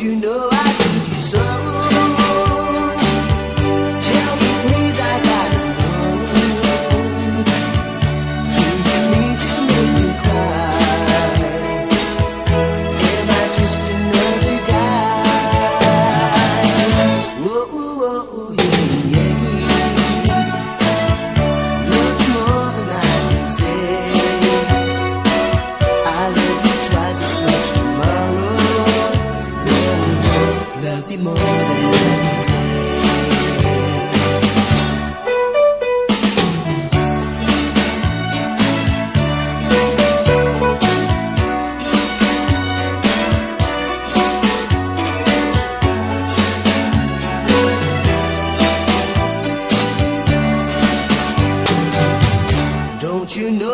you know I do. you know